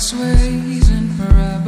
sways ways and forever.